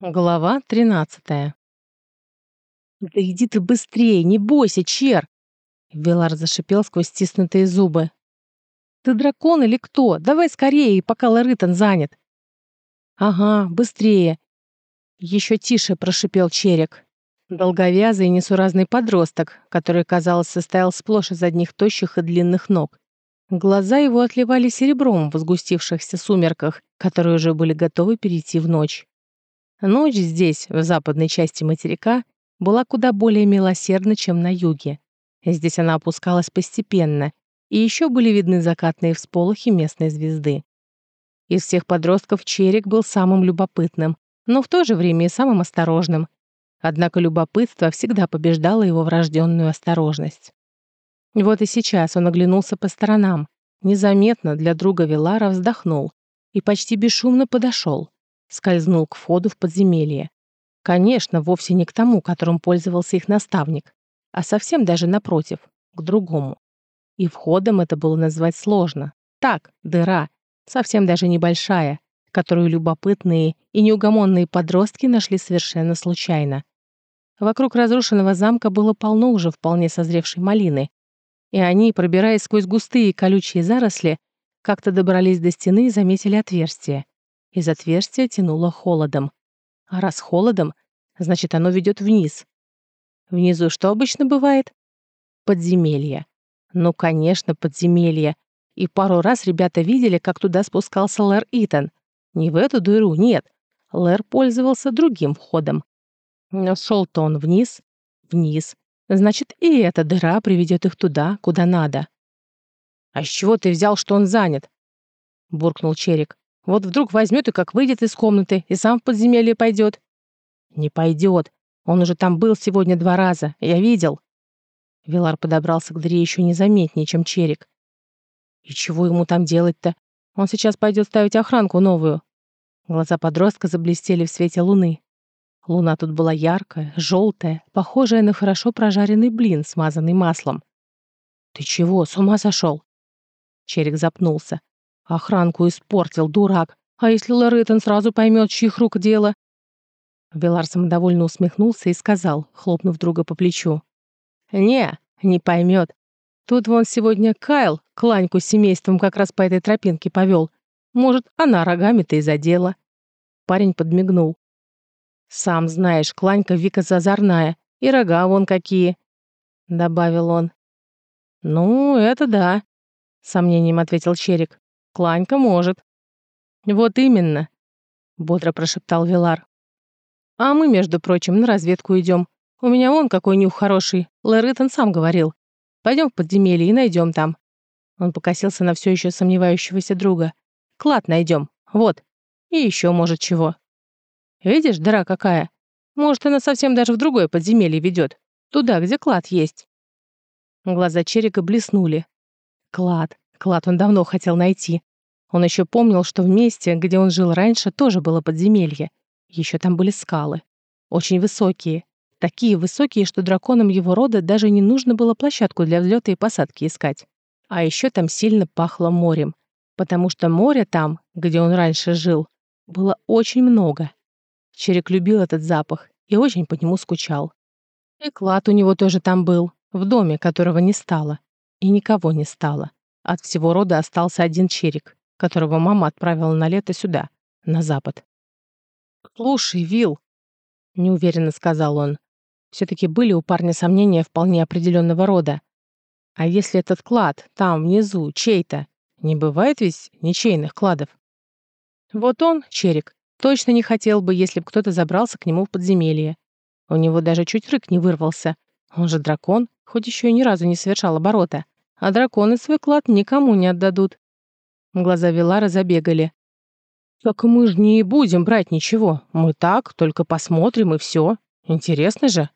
Глава 13 «Да иди ты быстрее, не бойся, Чер!» Велар зашипел сквозь стиснутые зубы. «Ты дракон или кто? Давай скорее, пока Ларитон занят!» «Ага, быстрее!» Еще тише прошипел Черик. Долговязый и несуразный подросток, который, казалось, состоял сплошь из одних тощих и длинных ног. Глаза его отливали серебром в сгустившихся сумерках, которые уже были готовы перейти в ночь. Ночь здесь, в западной части материка, была куда более милосердна, чем на юге. Здесь она опускалась постепенно, и еще были видны закатные всполохи местной звезды. Из всех подростков Черик был самым любопытным, но в то же время и самым осторожным. Однако любопытство всегда побеждало его врожденную осторожность. Вот и сейчас он оглянулся по сторонам, незаметно для друга Вилара вздохнул и почти бесшумно подошел скользнул к входу в подземелье. Конечно, вовсе не к тому, которым пользовался их наставник, а совсем даже напротив, к другому. И входом это было назвать сложно. Так, дыра, совсем даже небольшая, которую любопытные и неугомонные подростки нашли совершенно случайно. Вокруг разрушенного замка было полно уже вполне созревшей малины, и они, пробираясь сквозь густые колючие заросли, как-то добрались до стены и заметили отверстие. Из отверстия тянуло холодом. А раз холодом, значит, оно ведет вниз. Внизу что обычно бывает? Подземелье. Ну, конечно, подземелье. И пару раз ребята видели, как туда спускался Лэр Итан. Не в эту дыру, нет. Лэр пользовался другим входом. Но шел-то он вниз, вниз. Значит, и эта дыра приведет их туда, куда надо. «А с чего ты взял, что он занят?» — буркнул Черик. Вот вдруг возьмет и как выйдет из комнаты, и сам в подземелье пойдет. Не пойдет. Он уже там был сегодня два раза. Я видел. Вилар подобрался к двери еще незаметнее, чем Черик. И чего ему там делать-то? Он сейчас пойдет ставить охранку новую. Глаза подростка заблестели в свете луны. Луна тут была яркая, желтая, похожая на хорошо прожаренный блин, смазанный маслом. «Ты чего, с ума сошел?» Черик запнулся. Охранку испортил, дурак. А если Лоретон сразу поймет, чьих рук дело? Велар самодовольно усмехнулся и сказал, хлопнув друга по плечу. «Не, не поймет. Тут вон сегодня Кайл кланьку с семейством как раз по этой тропинке повел. Может, она рогами-то и задела». Парень подмигнул. «Сам знаешь, кланька Вика зазорная, и рога вон какие», — добавил он. «Ну, это да», — сомнением ответил Черик. Кланька может». «Вот именно», — бодро прошептал Вилар. «А мы, между прочим, на разведку идем. У меня вон какой нюх хороший. Лэритон сам говорил. Пойдем в подземелье и найдем там». Он покосился на все еще сомневающегося друга. «Клад найдем. Вот. И еще, может, чего. Видишь, дыра какая? Может, она совсем даже в другое подземелье ведет. Туда, где клад есть». Глаза Черика блеснули. Клад. Клад он давно хотел найти. Он еще помнил, что в месте, где он жил раньше, тоже было подземелье. Еще там были скалы. Очень высокие. Такие высокие, что драконам его рода даже не нужно было площадку для взлета и посадки искать. А еще там сильно пахло морем. Потому что моря там, где он раньше жил, было очень много. Черек любил этот запах и очень по нему скучал. И клад у него тоже там был, в доме, которого не стало. И никого не стало. От всего рода остался один черик которого мама отправила на лето сюда, на запад. «Слушай, Вил, неуверенно сказал он. Все-таки были у парня сомнения вполне определенного рода. А если этот клад там, внизу, чей-то? Не бывает ведь ничейных кладов? Вот он, Черик, точно не хотел бы, если бы кто-то забрался к нему в подземелье. У него даже чуть рык не вырвался. Он же дракон, хоть еще и ни разу не совершал оборота. А драконы свой клад никому не отдадут. Глаза Вилара забегали. «Так мы же не будем брать ничего. Мы так, только посмотрим и все. Интересно же?»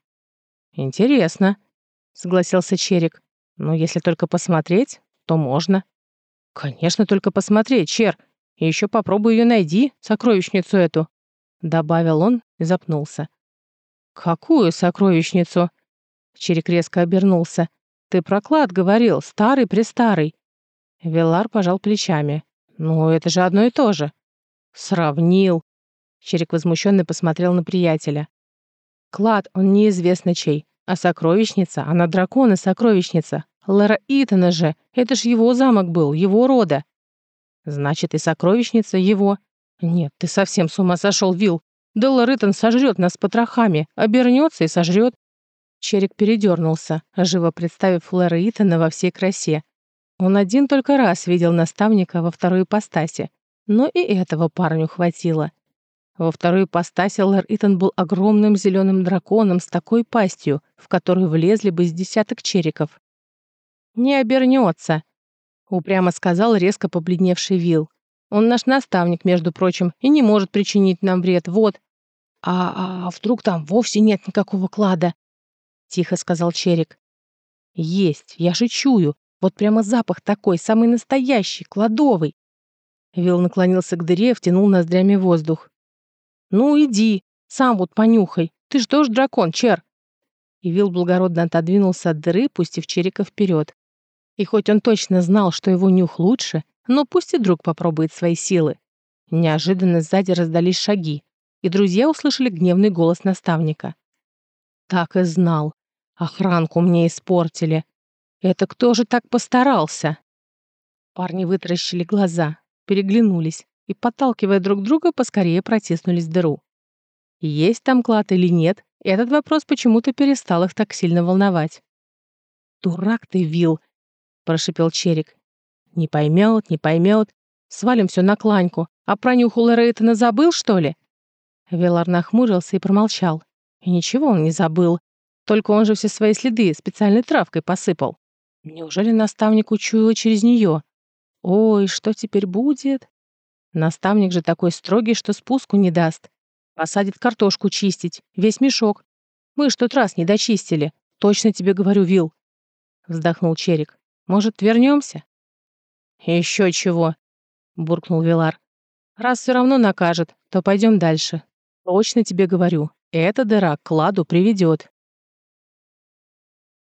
«Интересно», — согласился Черик. «Но если только посмотреть, то можно». «Конечно, только посмотреть, Чер. И еще попробуй ее найди, сокровищницу эту», — добавил он и запнулся. «Какую сокровищницу?» Черик резко обернулся. «Ты про клад говорил, старый-престарый. Велар пожал плечами. «Ну, это же одно и то же». «Сравнил». Черик возмущенно посмотрел на приятеля. Клад, он неизвестно чей, а сокровищница, она дракон и сокровищница. Лара Итана же, это ж его замок был, его рода. Значит, и сокровищница его. Нет, ты совсем с ума сошел, Вил. Да Ларитон сожрет нас потрохами, обернется и сожрет. Черик передернулся, живо представив Лэра Итана во всей красе. Он один только раз видел наставника во второй ипостаси, но и этого парню хватило. Во второй ипостаси Лэр Итан был огромным зеленым драконом с такой пастью, в которую влезли бы с десяток чериков. «Не обернется», — упрямо сказал резко побледневший Вил. «Он наш наставник, между прочим, и не может причинить нам вред, вот». «А, а вдруг там вовсе нет никакого клада?» — тихо сказал Черик. «Есть, я же чую. Вот прямо запах такой, самый настоящий, кладовый». Вил наклонился к дыре, втянул ноздрями воздух. «Ну, иди, сам вот понюхай. Ты ж тоже дракон, Чер!» И Вил благородно отодвинулся от дыры, пустив Черика вперед. И хоть он точно знал, что его нюх лучше, но пусть и друг попробует свои силы. Неожиданно сзади раздались шаги, и друзья услышали гневный голос наставника. «Так и знал. Охранку мне испортили. Это кто же так постарался?» Парни вытаращили глаза, переглянулись и, подталкивая друг друга, поскорее протиснулись в дыру. Есть там клад или нет, этот вопрос почему-то перестал их так сильно волновать. «Дурак ты, Вил!» — прошипел Черик. «Не поймет, не поймет. Свалим все на кланьку. А про нюху Рейтона забыл, что ли?» Велар нахмурился и промолчал. И ничего он не забыл. Только он же все свои следы специальной травкой посыпал. Неужели наставник учуял через нее? Ой, что теперь будет? Наставник же такой строгий, что спуску не даст. Посадит картошку чистить, весь мешок. Мы ж тот раз не дочистили. Точно тебе говорю, Вил. Вздохнул Черик. Может, вернемся? Еще чего, буркнул Вилар. Раз все равно накажет, то пойдем дальше. Точно тебе говорю, эта дыра к кладу приведет.